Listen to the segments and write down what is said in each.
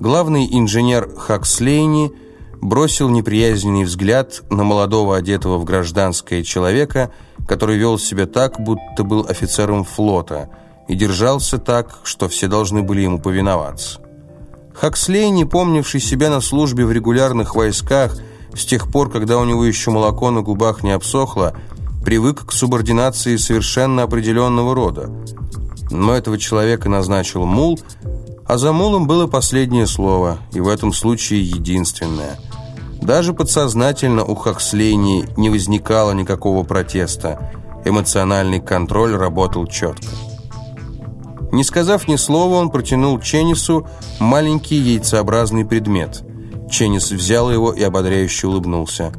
Главный инженер Хакслейни бросил неприязненный взгляд на молодого одетого в гражданское человека, который вел себя так, будто был офицером флота, и держался так, что все должны были ему повиноваться. Хакслей, не помнивший себя на службе в регулярных войсках, с тех пор, когда у него еще молоко на губах не обсохло, привык к субординации совершенно определенного рода. Но этого человека назначил мул, а за мулом было последнее слово, и в этом случае единственное. Даже подсознательно у Хакслейни не возникало никакого протеста. Эмоциональный контроль работал четко. Не сказав ни слова, он протянул Ченнису маленький яйцеобразный предмет. Ченнис взял его и ободряюще улыбнулся.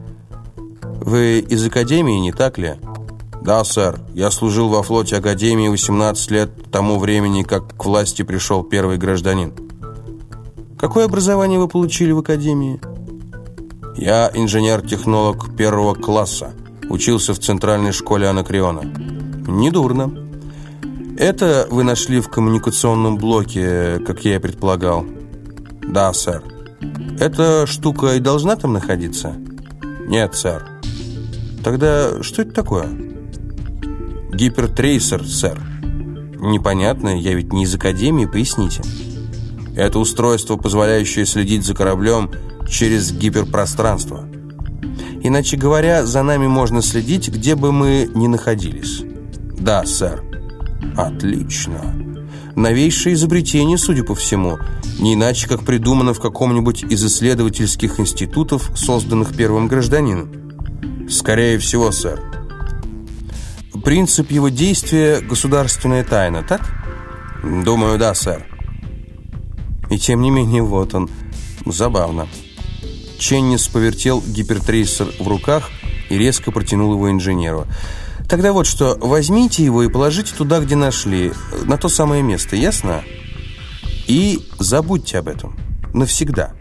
«Вы из Академии, не так ли?» «Да, сэр. Я служил во флоте Академии 18 лет тому времени, как к власти пришел первый гражданин». «Какое образование вы получили в Академии?» «Я инженер-технолог первого класса. Учился в центральной школе Анакреона». «Недурно. Это вы нашли в коммуникационном блоке, как я и предполагал?» «Да, сэр». «Эта штука и должна там находиться?» «Нет, сэр». «Тогда что это такое?» «Гипертрейсер, сэр». «Непонятно, я ведь не из Академии, поясните». «Это устройство, позволяющее следить за кораблем через гиперпространство». «Иначе говоря, за нами можно следить, где бы мы ни находились». «Да, сэр». «Отлично». Новейшее изобретение, судя по всему, не иначе, как придумано в каком-нибудь из исследовательских институтов, созданных первым гражданином. Скорее всего, сэр. Принцип его действия – государственная тайна, так? Думаю, да, сэр. И тем не менее, вот он. Забавно. Ченнис повертел гипертрейсер в руках и резко протянул его инженеру. Тогда вот что, возьмите его и положите туда, где нашли, на то самое место, ясно? И забудьте об этом. Навсегда.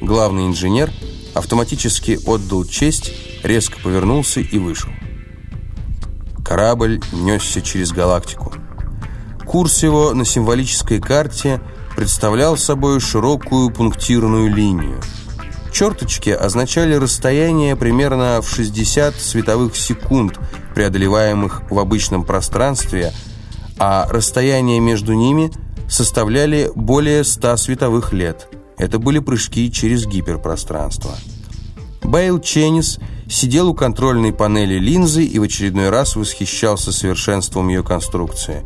Главный инженер автоматически отдал честь, резко повернулся и вышел. Корабль несся через галактику. Курс его на символической карте представлял собой широкую пунктирную линию. Черточки означали расстояние примерно в 60 световых секунд, преодолеваемых в обычном пространстве, а расстояние между ними составляли более 100 световых лет. Это были прыжки через гиперпространство. Бейл Ченнис сидел у контрольной панели линзы и в очередной раз восхищался совершенством ее конструкции.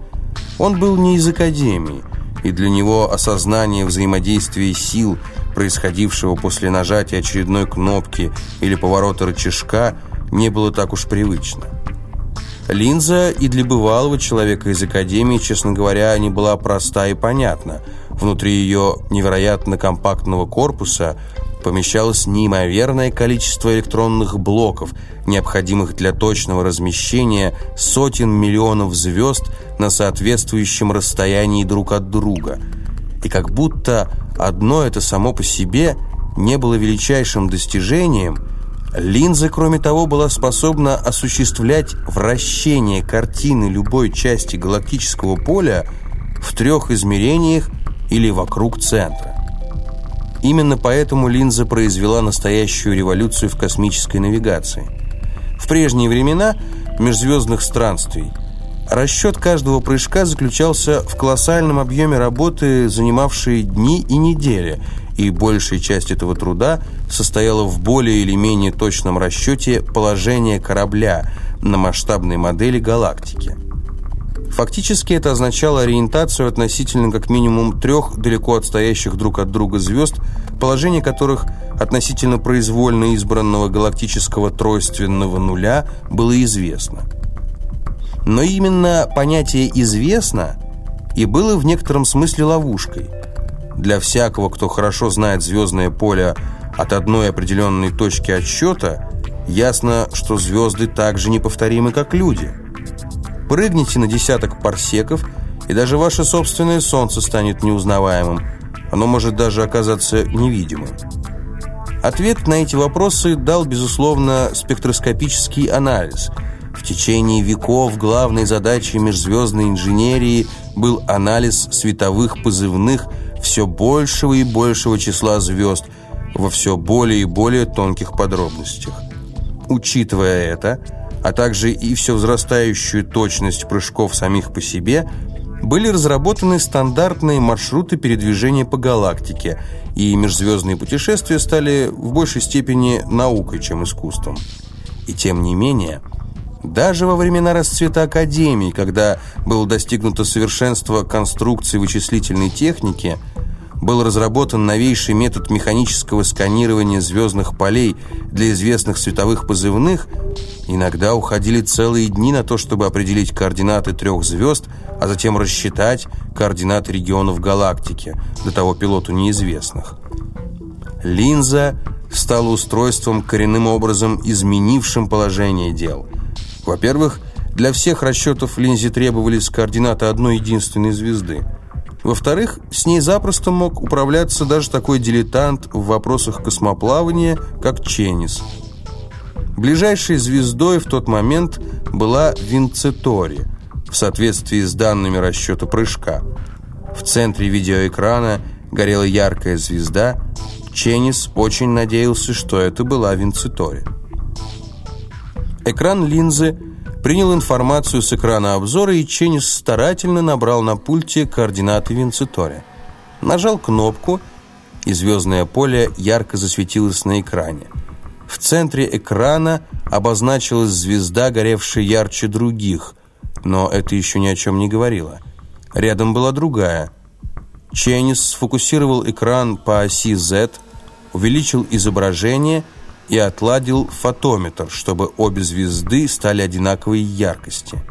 Он был не из Академии, и для него осознание взаимодействия сил, происходившего после нажатия очередной кнопки или поворота рычажка, не было так уж привычно. Линза и для бывалого человека из Академии, честно говоря, не была проста и понятна. Внутри ее невероятно компактного корпуса – помещалось неимоверное количество электронных блоков, необходимых для точного размещения сотен миллионов звезд на соответствующем расстоянии друг от друга. И как будто одно это само по себе не было величайшим достижением, линза, кроме того, была способна осуществлять вращение картины любой части галактического поля в трех измерениях или вокруг центра. Именно поэтому линза произвела настоящую революцию в космической навигации. В прежние времена межзвездных странствий расчет каждого прыжка заключался в колоссальном объеме работы, занимавшей дни и недели, и большая часть этого труда состояла в более или менее точном расчете положения корабля на масштабной модели галактики. Фактически это означало ориентацию относительно как минимум трех далеко отстоящих друг от друга звезд, положение которых относительно произвольно избранного галактического тройственного нуля было известно. Но именно понятие «известно» и было в некотором смысле ловушкой. Для всякого, кто хорошо знает звездное поле от одной определенной точки отсчета, ясно, что звезды так же неповторимы, как люди – Прыгните на десяток парсеков, и даже ваше собственное солнце станет неузнаваемым. Оно может даже оказаться невидимым. Ответ на эти вопросы дал, безусловно, спектроскопический анализ. В течение веков главной задачей межзвездной инженерии был анализ световых позывных все большего и большего числа звезд во все более и более тонких подробностях. Учитывая это, а также и все возрастающую точность прыжков самих по себе, были разработаны стандартные маршруты передвижения по галактике, и межзвездные путешествия стали в большей степени наукой, чем искусством. И тем не менее, даже во времена расцвета Академии, когда было достигнуто совершенство конструкции вычислительной техники, был разработан новейший метод механического сканирования звездных полей для известных световых позывных, иногда уходили целые дни на то, чтобы определить координаты трех звезд, а затем рассчитать координаты регионов галактики, до того пилоту неизвестных. Линза стала устройством, коренным образом изменившим положение дел. Во-первых, для всех расчетов линзе требовались координаты одной единственной звезды. Во-вторых, с ней запросто мог управляться даже такой дилетант в вопросах космоплавания, как Ченнис. Ближайшей звездой в тот момент была Винцетори, в соответствии с данными расчета прыжка. В центре видеоэкрана горела яркая звезда. Ченнис очень надеялся, что это была Винцитори. Экран линзы принял информацию с экрана обзора, и Ченнис старательно набрал на пульте координаты Винцитори. Нажал кнопку, и звездное поле ярко засветилось на экране. В центре экрана обозначилась звезда, горевшая ярче других, но это еще ни о чем не говорило. Рядом была другая. Ченнис сфокусировал экран по оси Z, увеличил изображение и отладил фотометр, чтобы обе звезды стали одинаковой яркости.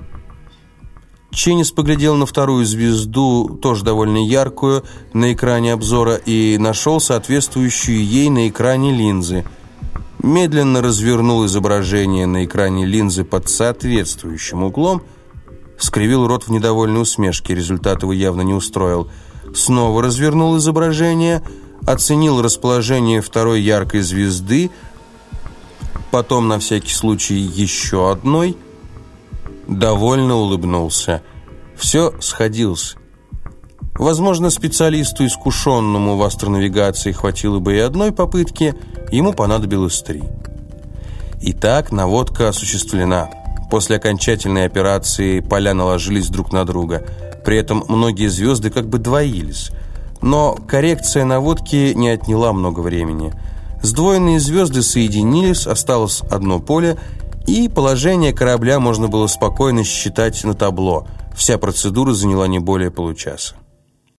Ченнис поглядел на вторую звезду, тоже довольно яркую, на экране обзора и нашел соответствующую ей на экране линзы. Медленно развернул изображение на экране линзы под соответствующим углом, скривил рот в недовольной усмешке, результат его явно не устроил. Снова развернул изображение, оценил расположение второй яркой звезды, потом на всякий случай еще одной, довольно улыбнулся. Все сходилось. Возможно, специалисту, искушенному в астронавигации, хватило бы и одной попытки, ему понадобилось три. Итак, наводка осуществлена. После окончательной операции поля наложились друг на друга. При этом многие звезды как бы двоились. Но коррекция наводки не отняла много времени – Сдвоенные звезды соединились, осталось одно поле, и положение корабля можно было спокойно считать на табло. Вся процедура заняла не более получаса.